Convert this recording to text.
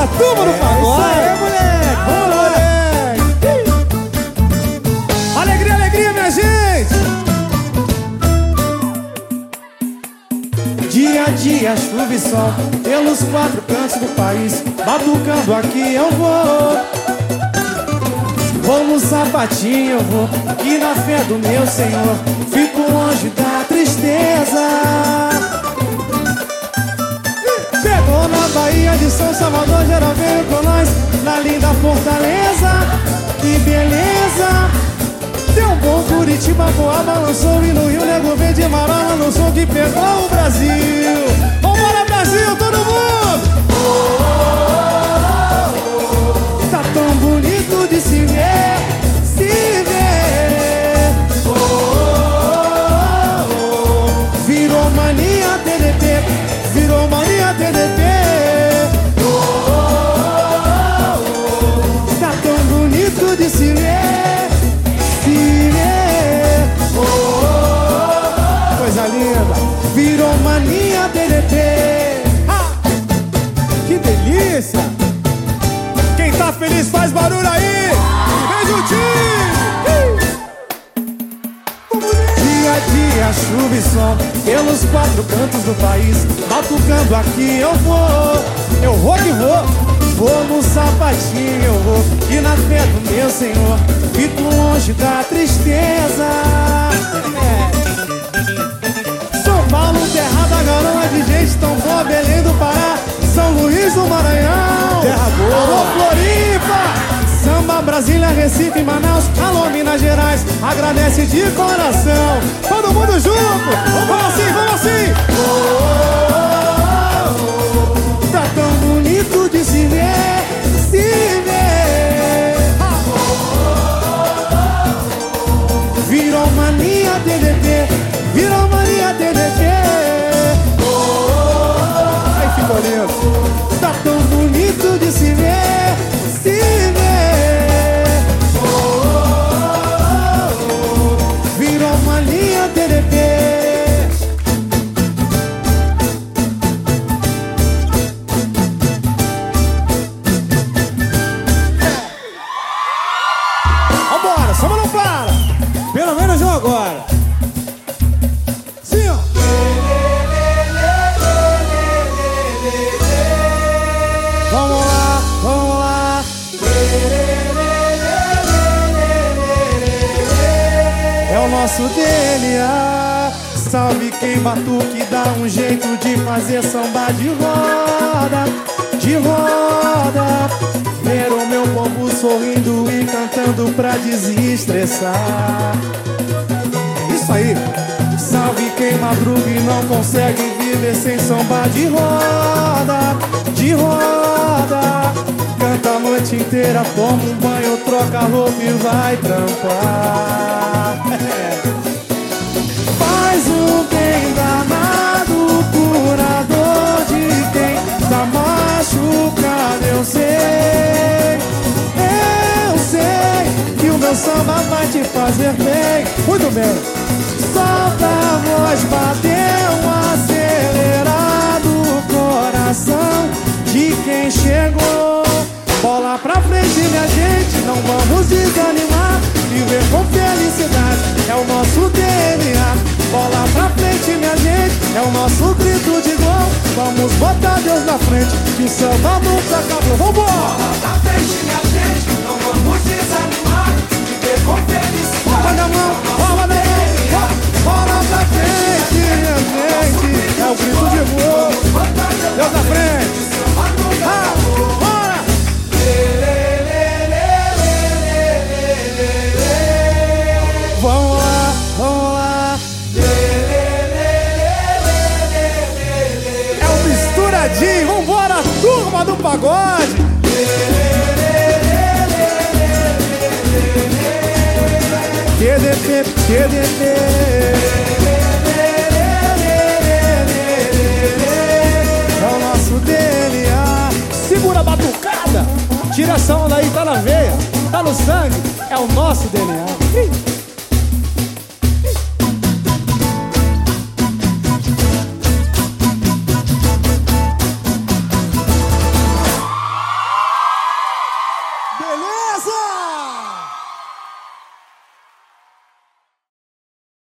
da Turma do Pagode. É isso aí, moleque. Vamos moleque. Alegria, alegria, minha gente. Dia a dia, chuva e sol, pelos quatro cantos do país, batucando aqui eu vou. Vou no sapatinho, eu vou, e na fé do meu Senhor, fico longe da tristeza. Chegou na Bahia de São Salvador, Na linda Fortaleza, que beleza. Deu bom Curitiba, boa, balançou E no Rio Nego Verde, Marola no som que pegou o Brasil Dia a dia, chuva e sol Pelos quatro cantos do país Batucando aqui eu vou. Eu vou que vou Vou no sapatinho eu vou. E na fé do meu Senhor Fico longe da tristeza Brasília, Recife, Manaus, alô, Minas Gerais, agradece de coração. Todo mundo junto, vamos assim, vamos assim. Tá tão bonito de se ver, se ver. Virou mania TDT, virou mania TDT. Ai, ficou lindo. Agora. Sim. Vamos lá, vamos lá. É o nosso DNA. Salve quem batuque dá um jeito de fazer samba de roda, de roda. Ver o meu povo sorrindo e cantando pra desestressar. Isso aí. Salve quem madruga e não consegue viver sem samba de roda, de roda. Canta a noite inteira, toma um banho, troca roupa e vai trampar. Faz um bem vai te fazer bem. Muito bem. Solta a voz, bateu um acelerado coração de quem chegou. Bola pra frente, minha gente, não vamos desanimar. Viver com felicidade é o nosso DNA. Bola pra frente, minha gente, é o nosso grito de gol. Vamos botar Deus na frente, que samba nunca acabou. Vambora! Bola pra frente, o misturadinho, vambora, turma do pagode. QDP, QDP. É o nosso DNA. Segura a batucada. Tira essa onda aí, tá na veia, tá no sangue. É o nosso DNA.